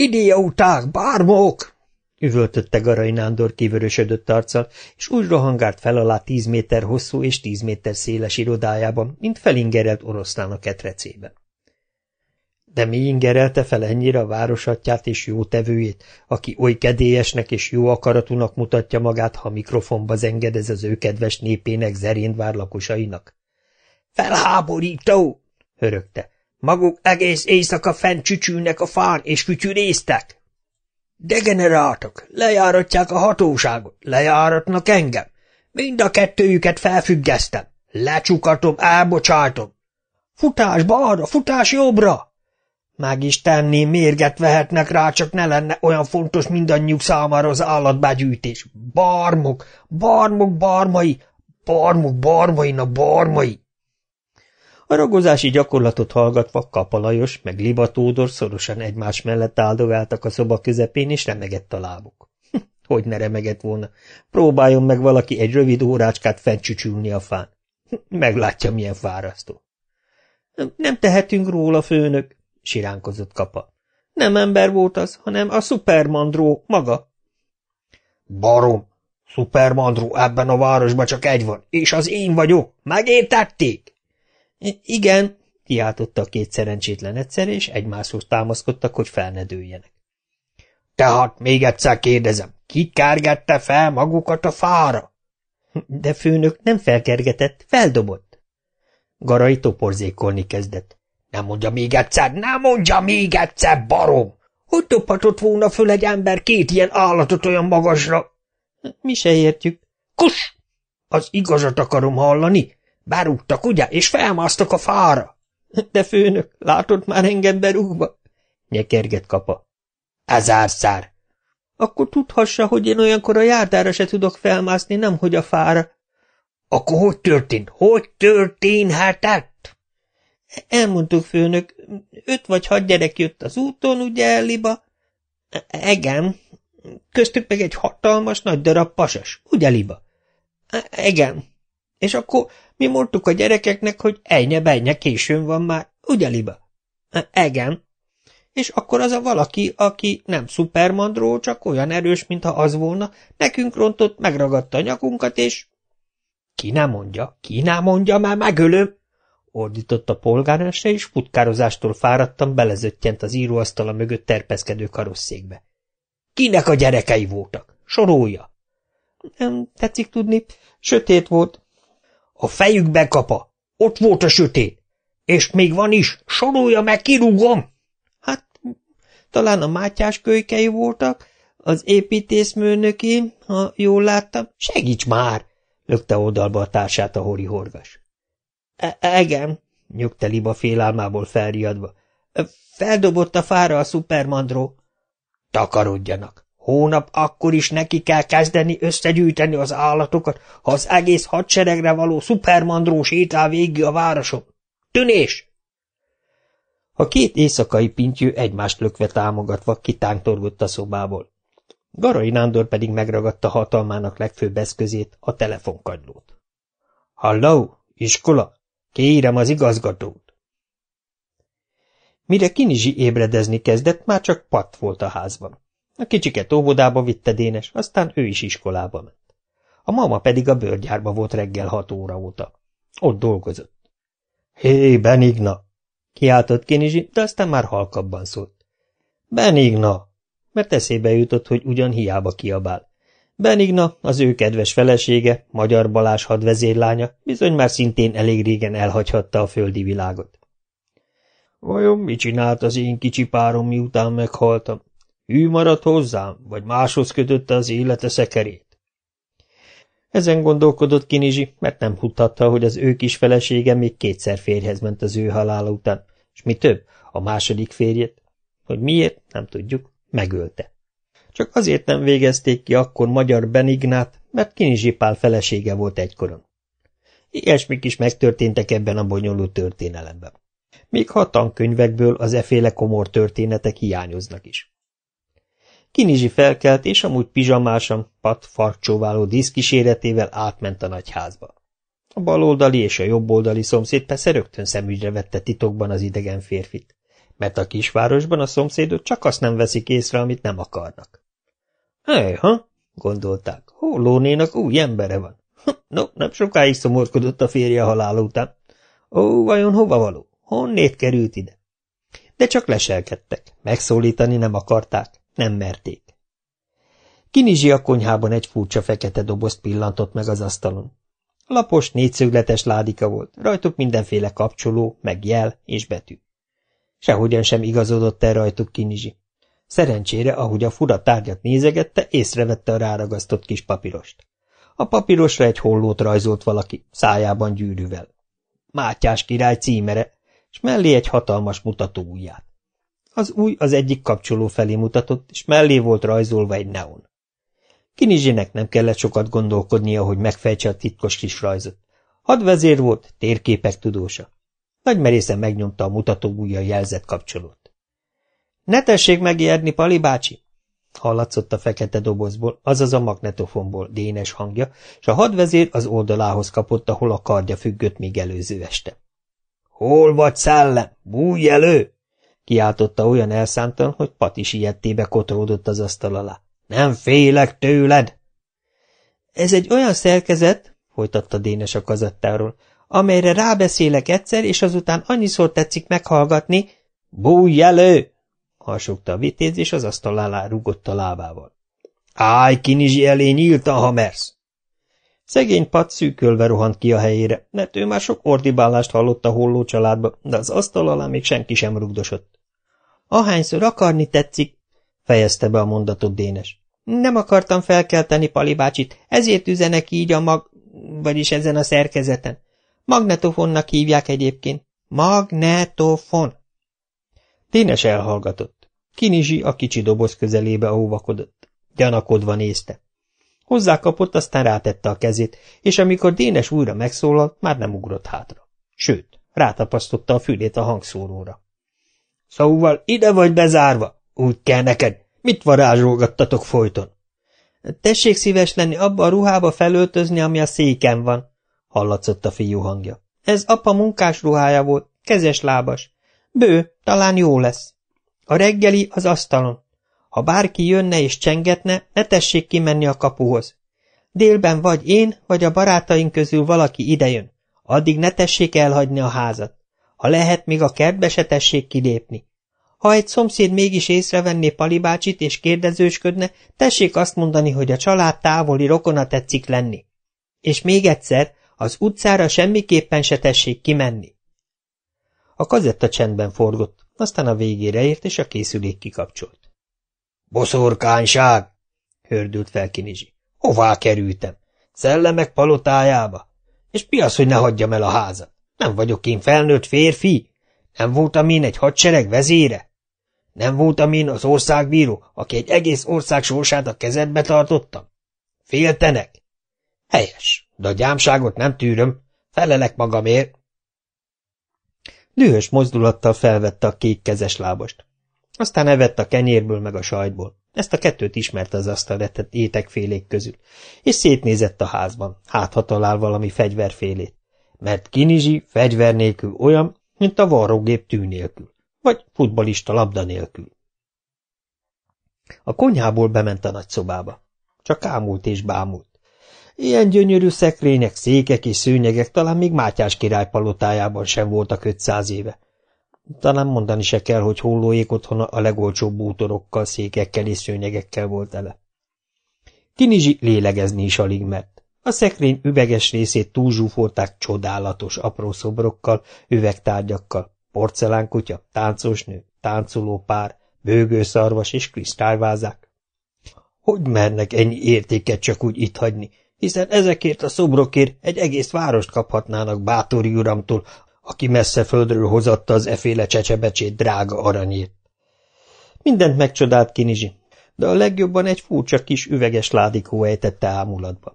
Idióták, bármok! üvöltötte Garai Nándor kivörösödött arccal, és úgy rohangált fel alá tíz méter hosszú és tíz méter széles irodájában, mint felingerelt oroszlán a ketrecében. De mi ingerelte fel ennyire a városatját és jótevőjét, aki oly kedélyesnek és jó akaratúnak mutatja magát, ha mikrofonba zengedez az ő kedves népének zeréndvár lakosainak? Felháborító! hörögte. Maguk egész éjszaka fent csücsülnek a fán, és fütyűrésztek. Degeneráltak, lejáratják a hatóságot, lejáratnak engem. Mind a kettőjüket felfüggesztem. Lecsukatom, elbocsátom. Futás balra, futás jobbra! Meg is tenni, mérget vehetnek rá, csak ne lenne olyan fontos mindannyiuk számára az állatbegyűjtés. Barmok, barmok, barmai, barmok, barmai, na barmai! A ragozási gyakorlatot hallgatva Kapalajos meg Libatódor szorosan egymás mellett áldogáltak a szoba közepén, és remegett a lábuk. Hogy ne remegett volna? Próbáljon meg valaki egy rövid órácskát fentcsücsülni a fán. Meglátja, milyen fárasztó. Nem tehetünk róla, főnök, siránkozott Kapa. Nem ember volt az, hanem a szupermandró maga. Barom! Szupermandró ebben a városban csak egy van, és az én vagyok. Megértették? Igen, kiáltotta a két szerencsétlen egyszer, és egymáshoz támaszkodtak, hogy fel ne dőljenek. Tehát még egyszer kérdezem, ki kergette fel magukat a fára? De főnök nem felkergetett, feldobott. Garai toporzékolni kezdett. Nem mondja még egyszer, nem mondja még egyszer, barom! Hogy dobhatott volna föl egy ember két ilyen állatot olyan magasra? Mi se értjük. Kus! Az igazat akarom hallani. Berúgtak, ugye, és felmásztak a fára. De főnök, látod már engem berúgva? Nyekerget kapa. Ezerszer. Akkor tudhassa, hogy én olyankor a járdára se tudok felmászni, nemhogy a fára. Akkor hogy történt? Hogy történhetett? Elmondtuk, főnök, öt vagy hat gyerek jött az úton, ugye, Liba? Igen. Köztük meg egy hatalmas nagy darab pasas, ugye, Liba? Igen. És akkor mi mondtuk a gyerekeknek, hogy ejnye bejnye későn van már, ugye, Liba? Igen. És akkor az a valaki, aki nem szupermandró, csak olyan erős, mintha az volna, nekünk rontott, megragadta a nyakunkat, és... Ki nem mondja, ki nem mondja, már megölöm! ordított a polgármester, és futkározástól fáradtan belezöttyent az íróasztala mögött terpeszkedő karosszékbe. Kinek a gyerekei voltak? Sorolja! Nem tetszik tudni, sötét volt, a fejükbe kapa. Ott volt a sötét. És még van is. Sorolja meg, kirúgom. Hát, talán a mátyás kölykei voltak, az építészmőnöki, ha jól láttam. Segíts már! lökte oldalba a társát a hori horgas. E Igen, nyugta Liba félálmából felriadva. Feldobott a fára a szupermandró. Takarodjanak! Hónap akkor is neki kell kezdeni összegyűjteni az állatokat, ha az egész hadseregre való szupermandró sétál végig a városon. Tűnés! A két éjszakai pintyő egymást lökve támogatva kitángtorgott a szobából. Garai Nándor pedig megragadta hatalmának legfőbb eszközét, a telefonkagylót. – Halló, iskola? Kérem az igazgatót! Mire Kinizsi ébredezni kezdett, már csak patt volt a házban. A kicsiket óvodába vitte Dénes, aztán ő is iskolába ment. A mama pedig a bőrgyárba volt reggel hat óra óta. Ott dolgozott. Hé, Benigna! kiáltott Kinizsi, de aztán már halkabban szólt. Benigna! mert eszébe jutott, hogy ugyan hiába kiabál. Benigna, az ő kedves felesége, Magyar Balás hadvezérlánya, bizony már szintén elég régen elhagyhatta a földi világot. Vajon mit csinált az én kicsi párom, miután meghaltam? Hű maradt hozzám, vagy máshoz kötötte az élete szekerét? Ezen gondolkodott Kinizsi, mert nem hutatta, hogy az ő kis felesége még kétszer férjhez ment az ő halála után, és mi több, a második férjet, hogy miért, nem tudjuk, megölte. Csak azért nem végezték ki akkor magyar Benignát, mert Kinizsi Pál felesége volt egykoron. Ilyesmik is megtörténtek ebben a bonyolult történelemben. Még ha tankönyvekből az eféle komor történetek hiányoznak is. Kinizsi felkelt, és amúgy pizsamásan, pat farcsóváló díszkíséretével átment a nagyházba. A baloldali és a jobboldali szomszéd persze rögtön szemügyre vette titokban az idegen férfit. mert a kisvárosban a szomszédok csak azt nem veszik észre, amit nem akarnak. Hely, ha? gondolták. Hollónénak új embere van. No, nem sokáig szomorkodott a férje halála után. Ó, vajon hova való? Honnét került ide? De csak leselkedtek. Megszólítani nem akarták, nem merték. Kinizsi a konyhában egy furcsa fekete dobozt pillantott meg az asztalon. Lapos, négyszögletes ládika volt, rajtuk mindenféle kapcsoló, meg jel és betű. Sehogyan sem igazodott el rajtuk Kinizsi. Szerencsére, ahogy a fura tárgyat nézegette, észrevette a ráragasztott kis papírost. A papírosra egy hollót rajzolt valaki, szájában gyűrűvel. Mátyás király címere, és mellé egy hatalmas mutató ujját. Az új az egyik kapcsoló felé mutatott, és mellé volt rajzolva egy neon. Kinizsének nem kellett sokat gondolkodnia, hogy megfejtse a titkos kis rajzot. Hadvezér volt, térképek tudósa. Nagy merészen megnyomta a mutató ujja jelzett kapcsolót. – Ne tessék megijedni, Pali bácsi! Hallatszott a fekete dobozból, azaz a magnetofonból dénes hangja, és a hadvezér az oldalához kapott, ahol a kardja függött még előző este. – Hol vagy, szellem? Bújj elő! Kiáltotta olyan elszántan, hogy Pati siettébe kotorodott az asztal alá. Nem félek tőled! Ez egy olyan szerkezet, folytatta Dénes a kazattáról, amelyre rábeszélek egyszer, és azután annyiszor tetszik meghallgatni. Bújj elő! harsogta a vitéz, és az asztal alá rugott a lábával. Állj, kinizsi elé nyíltan, ha mersz! Szegény Pat szűkölve rohant ki a helyére, mert ő már sok ordibálást hallott a holló családba, de az asztal alá még senki sem rugdosott. Ahányszor akarni tetszik, fejezte be a mondatot Dénes. Nem akartam felkelteni Pali bácsit, ezért üzenek így a mag... vagyis ezen a szerkezeten. Magnetofonnak hívják egyébként. Magnetofon. Dénes elhallgatott. Kinizsi a kicsi doboz közelébe óvakodott. Gyanakodva nézte. Hozzákapott, aztán rátette a kezét, és amikor Dénes újra megszólalt, már nem ugrott hátra. Sőt, rátapasztotta a fülét a hangszóróra. Szóval ide vagy bezárva? Úgy kell neked. Mit varázsolgattatok folyton? Tessék szíves lenni abba a ruhába felöltözni, ami a széken van, hallatszott a fiú hangja. Ez apa munkás ruhája volt, kezes lábas. Bő, talán jó lesz. A reggeli az asztalon. Ha bárki jönne és csengetne, ne tessék kimenni a kapuhoz. Délben vagy én, vagy a barátaink közül valaki idejön. Addig ne tessék elhagyni a házat. Ha lehet, még a kertbe se tessék kilépni. Ha egy szomszéd mégis észrevenné Palibácsit és kérdezősködne, tessék azt mondani, hogy a család távoli rokona tetszik lenni. És még egyszer, az utcára semmiképpen se tessék kimenni. A kazetta csendben forgott, aztán a végére ért, és a készülék kikapcsolt. – Boszorkányság! – hördült fel Kinizsi. – Hová kerültem? Szellemek palotájába? És mi az, hogy ne hagyjam el a házat? Nem vagyok én felnőtt férfi? Nem voltam én egy hadsereg vezére? Nem voltam én az országbíró, aki egy egész ország sorsát a kezedbe tartottam? Féltenek? Helyes, de a gyámságot nem tűröm. Felelek magamért. Dühös mozdulattal felvette a kék kezes lábast. Aztán evett a kenyérből meg a sajtból. Ezt a kettőt ismerte az asztal retett étekfélék közül, és szétnézett a házban, hát ha talál valami fegyverfélét, mert Kinizsi fegyver nélkül olyan, mint a varrógép tű nélkül vagy futbalista labda nélkül. A konyhából bement a nagyszobába. Csak ámult és bámult. Ilyen gyönyörű szekrények, székek és szőnyegek talán még Mátyás király palotájában sem voltak 500 éve. Talán mondani se kell, hogy hollóék otthona a legolcsóbb bútorokkal, székekkel és szőnyegekkel volt ele. Kinizsi lélegezni is alig mert. A szekrény üveges részét túlzsúfolták csodálatos apró szobrokkal, üvegtárgyakkal, porcelánkutya, táncosnő, táncoló pár, bőgőszarvas és kristályvázák. Hogy mernek ennyi értéket csak úgy itt hagyni, hiszen ezekért a szobrokért egy egész várost kaphatnának bátori uramtól, aki messze földről hozatta az eféle csecsebecsét drága aranyért. Mindent megcsodált Kinizsi, de a legjobban egy furcsa kis üveges ládikó ejtette ámulatba.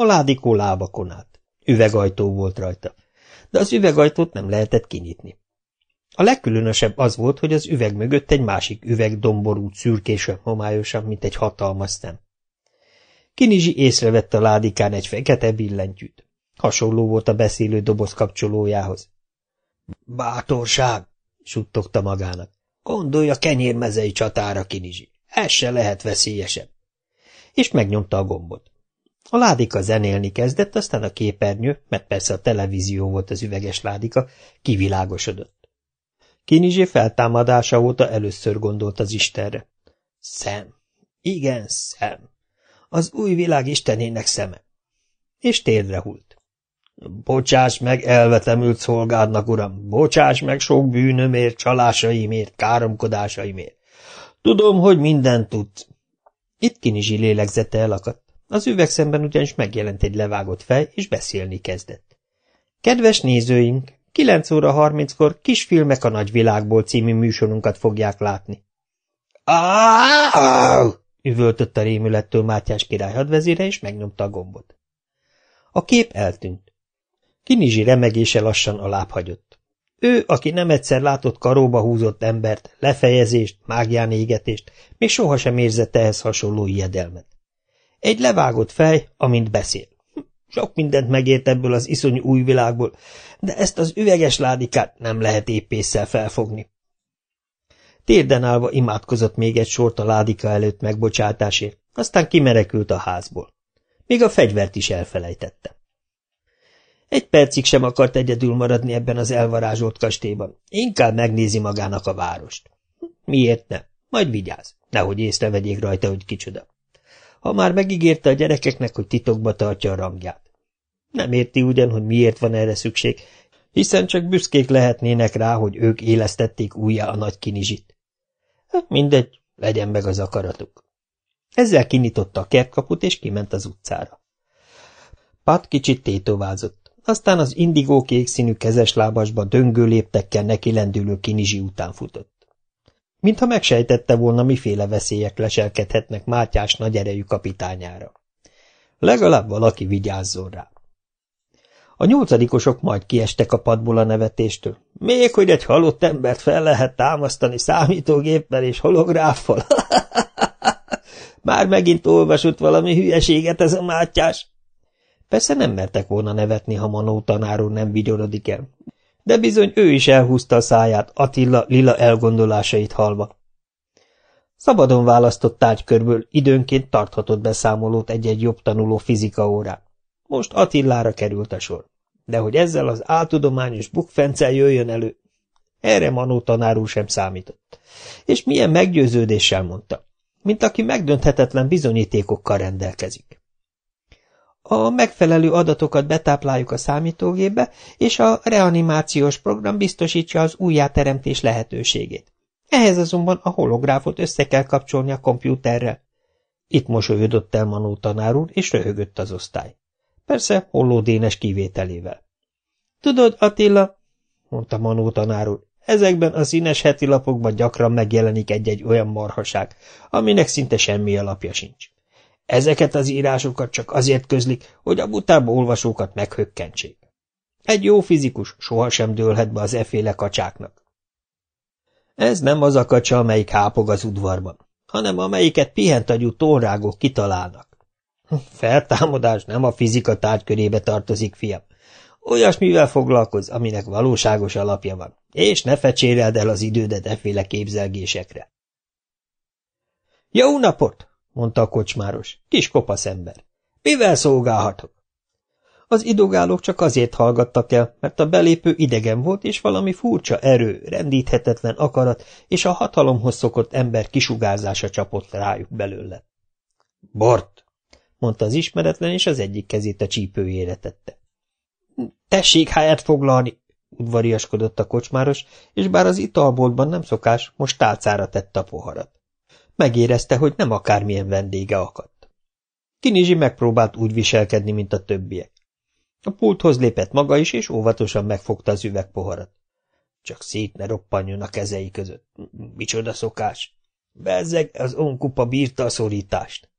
A ládikó lábakon állt. Üvegajtó volt rajta. De az üvegajtót nem lehetett kinyitni. A legkülönösebb az volt, hogy az üveg mögött egy másik üveg domborult szürkésen, homályosan, mint egy hatalmas szem. Kinizsi észrevette a ládikán egy fekete billentyűt. Hasonló volt a beszélő doboz kapcsolójához. – Bátorság! – suttogta magának. – Gondolja a kenyérmezei csatára, Kinizsi! Ez se lehet veszélyesebb! És megnyomta a gombot. A ládika zenélni kezdett, aztán a képernyő, mert persze a televízió volt az üveges ládika, kivilágosodott. Kinizsé feltámadása óta először gondolt az Istenre. Szem. Igen, szem. Az új világ Istenének szeme. És térdre hult. Bocsáss meg elvetemült szolgádnak, uram, bocsáss meg sok bűnömért, csalásaimért, káromkodásaimért. Tudom, hogy mindent tudsz. Itt kinizsi lélegzete elakadt. Az üvegszemben ugyanis megjelent egy levágott fej, és beszélni kezdett. Kedves nézőink! 9 óra 30-kor Kisfilmek a nagyvilágból című műsorunkat fogják látni. Ááááááá! üvöltött a rémülettől Mátyás király hadvezére, és megnyomta a gombot. A kép eltűnt. Kinizsi remegése lassan alábbhagyott. Ő, aki nem egyszer látott karóba húzott embert, lefejezést, mágián égetést, még sohasem érzett ehhez hasonló ijedelmet. Egy levágott fej, amint beszél. Sok mindent megért ebből az iszonyú új világból, de ezt az üveges ládikát nem lehet éppésszel felfogni. Térden állva imádkozott még egy sort a ládika előtt megbocsátásért, aztán kimerekült a házból. Még a fegyvert is elfelejtette. Egy percig sem akart egyedül maradni ebben az elvarázsolt kastélyban. Inkább megnézi magának a várost. Miért nem? Majd vigyáz. Nehogy észrevegyék rajta, hogy kicsoda. Ha már megígérte a gyerekeknek, hogy titokba tartja a rangját. Nem érti ugyan, hogy miért van erre szükség, hiszen csak büszkék lehetnének rá, hogy ők élesztették újjá a nagy kinizsit. Hát mindegy, legyen meg az akaratuk. Ezzel kinyitotta a kertkaput, és kiment az utcára. Pat kicsit tétovázott, aztán az indigó kék színű kezeslábasba döngő léptekkel neki lendülő kinizsi után futott. Mintha megsejtette volna, miféle veszélyek leselkedhetnek Mátyás nagy erejű kapitányára. Legalább valaki vigyázzon rá. A nyolcadikosok majd kiestek a padból a nevetéstől. Még hogy egy halott embert fel lehet támasztani számítógéppel és holográffal. Már megint olvasott valami hülyeséget ez a mátyás. Persze nem mertek volna nevetni, ha Manó tanáról nem vigyorodik el. De bizony ő is elhúzta a száját Attila lila elgondolásait halva. Szabadon választott tárgykörből időnként tarthatott beszámolót egy-egy jobb tanuló fizika órán. Most Attilára került a sor. De hogy ezzel az áltudományos bukfencel jöjjön elő, erre Manó tanár sem számított. És milyen meggyőződéssel mondta, mint aki megdönthetetlen bizonyítékokkal rendelkezik. A megfelelő adatokat betápláljuk a számítógépbe, és a reanimációs program biztosítja az újjáteremtés lehetőségét. Ehhez azonban a holográfot össze kell kapcsolni a kompjúterrel. Itt mosolyodott el Manó tanár úr, és röhögött az osztály. Persze hollódénes kivételével. Tudod, Attila, mondta Manó tanár úr, ezekben a színes heti lapokban gyakran megjelenik egy-egy olyan marhaság, aminek szinte semmi alapja sincs. Ezeket az írásokat csak azért közlik, hogy a butába olvasókat meghökkentsék. Egy jó fizikus sohasem dőlhet be az eféle kacsáknak. Ez nem az a kacsa, amelyik hápog az udvarban, hanem amelyiket pihentagyú tórágok kitalálnak. Feltámadás nem a fizika tárgykörébe tartozik, fiam. Olyasmivel foglalkoz, aminek valóságos alapja van, és ne fecséreld el az idődet efféle képzelgésekre. Jó napot! Mondta a kocsmáros, kis kopasz ember. Mivel szolgálhatok? Az idogálók csak azért hallgattak el, mert a belépő idegen volt, és valami furcsa erő, rendíthetetlen akarat és a hatalomhoz szokott ember kisugárzása csapott rájuk belőle. Bort! mondta az ismeretlen, és az egyik kezét a csípőjére tette. Tessék helyet foglalni! udvariaskodott a kocsmáros, és bár az italboltban nem szokás, most tálcára tette a poharat. Megérezte, hogy nem akármilyen vendége akadt. Kinizsi megpróbált úgy viselkedni, mint a többiek. A pulthoz lépett maga is, és óvatosan megfogta az üvegpoharat. Csak szét ne roppanjon a kezei között. Micsoda szokás! Bezzeg, az onkupa bírta a szorítást.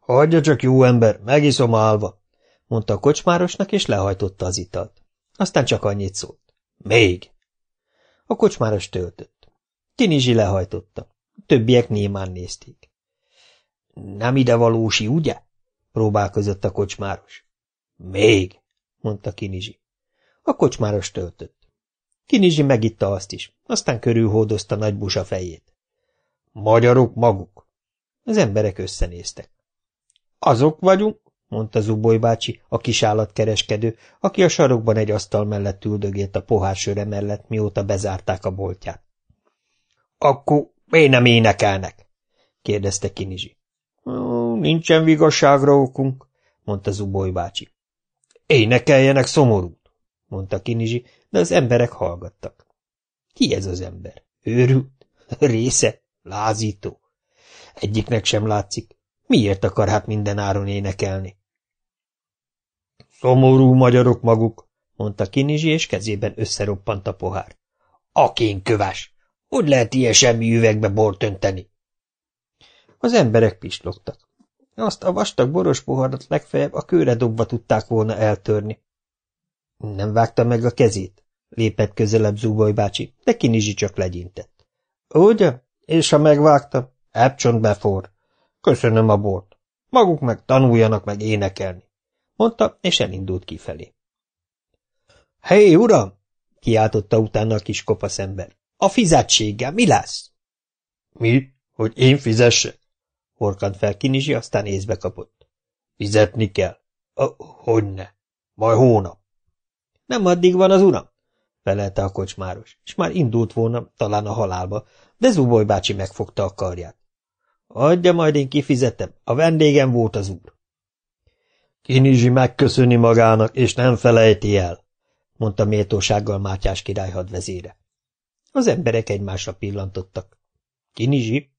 Hagyja csak, jó ember, megiszom állva, mondta a kocsmárosnak, és lehajtotta az italt. Aztán csak annyit szólt. Még! A kocsmáros töltött. Kinizsi lehajtotta. Többiek némán nézték. Nem ide valósi, ugye? próbálkozott a kocsmáros. Még, mondta Kinizsi. A kocsmáros töltött. Kinizsi megitta azt is, aztán körülhódozta nagy busa fejét. Magyarok maguk. Az emberek összenéztek. Azok vagyunk, mondta Zuboly bácsi, a kisállatkereskedő, aki a sarokban egy asztal mellett üldögélt a pohár söre mellett, mióta bezárták a boltját. Akkor miért nem énekelnek? kérdezte Kinizsi. Nincsen vigasságra okunk, mondta Zuboly bácsi. Énekeljenek szomorút, mondta Kinizsi, de az emberek hallgattak. Ki ez az ember? Őrült? Része? Lázító? Egyiknek sem látszik. Miért akar hát minden áron énekelni? Szomorú magyarok maguk, mondta Kinizsi, és kezében összeroppant a pohár. Akén köves! Hogy lehet ilyen semmi üvegbe bort önteni? Az emberek pislogtak. Azt a vastag boros poharat legfeljebb a kőre dobva tudták volna eltörni. Nem vágta meg a kezét, lépett közelebb Zúboly bácsi, de Kinizsi csak legyintett. Ugye? És ha megvágtam, Epcsont befor. Köszönöm a bort. Maguk meg tanuljanak meg énekelni, mondta, és elindult kifelé. Hé, hey, uram! kiáltotta utána a kis kopasz ember. A fizetséggel mi lesz? Mi? Hogy én fizessek? Horkant fel Kinizsi, aztán észbe kapott. Fizetni kell. Hogyne? Majd hónap. Nem addig van az uram? felelte a kocsmáros, és már indult volna, talán a halálba, de Zuboly bácsi megfogta a karját. Adja, majd én kifizetem, a vendégem volt az úr. Kinizsi megköszöni magának, és nem felejti el, mondta méltósággal Mátyás király hadvezére. Az emberek egymásra pillantottak. Kinizsi?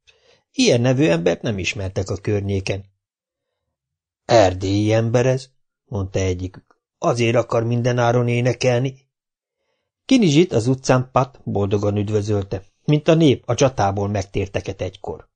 Ilyen nevű embert nem ismertek a környéken. Erdélyi ember ez, mondta egyikük. Azért akar mindenáron énekelni. Kinizsit az utcán Pat boldogan üdvözölte, mint a nép a csatából megtérteket egykor.